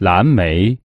蓝莓。